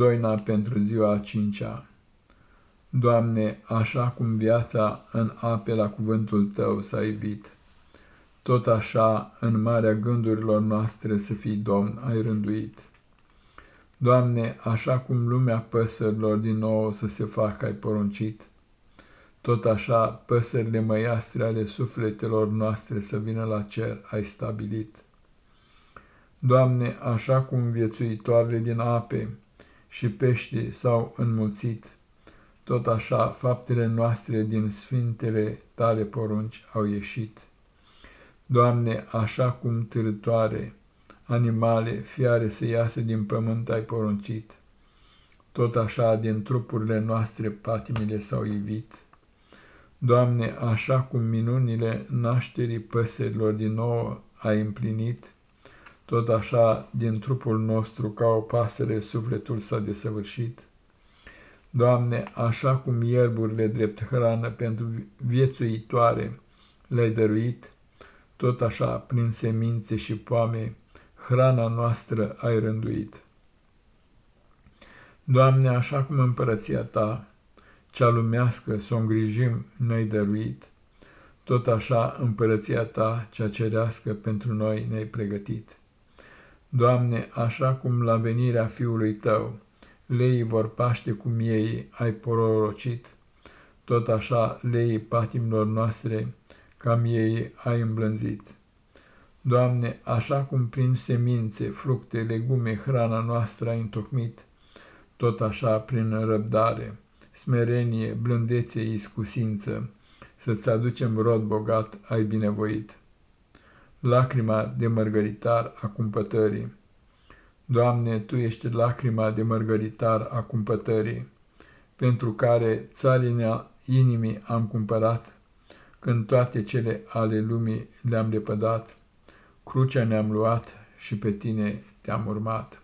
Doina pentru ziua a cincea. Doamne, așa cum viața în ape la cuvântul Tău s-a ivit, tot așa în marea gândurilor noastre să fii Domn ai rânduit. Doamne, așa cum lumea păsărilor din nou să se facă ai poruncit, tot așa păsările măiastre ale sufletelor noastre să vină la cer ai stabilit. Doamne, așa cum viețuitoarele din ape, și peștii s-au înmulțit, tot așa faptele noastre din sfintele tale porunci au ieșit. Doamne, așa cum târătoare, animale, fiare să iasă din pământ ai poruncit, tot așa din trupurile noastre patimile s-au ivit. Doamne, așa cum minunile nașterii păsărilor din nou ai împlinit, tot așa, din trupul nostru, ca o pasăre, sufletul s-a desăvârșit. Doamne, așa cum ierburile drept hrană pentru viețuitoare le-ai dăruit, tot așa, prin semințe și poame, hrana noastră ai rânduit. Doamne, așa cum împărăția Ta, cea lumească, să o îngrijim, ne-ai dăruit, tot așa împărăția Ta, cea cerească, pentru noi ne-ai pregătit. Doamne, așa cum la venirea Fiului Tău leii vor paște cum ei ai pororocit, tot așa leii patimilor noastre cam ei ai îmblânzit. Doamne, așa cum prin semințe, fructe, legume, hrana noastră ai întocmit, tot așa prin răbdare, smerenie, blândețe, iscusință, să-ți aducem rod bogat ai binevoit lacrima de mărgăritar a cumpătării. Doamne, Tu ești lacrima de mărgăritar a cumpătării, pentru care țarinea inimii am cumpărat, când toate cele ale lumii le-am lepădat, crucea ne-am luat și pe Tine te-am urmat.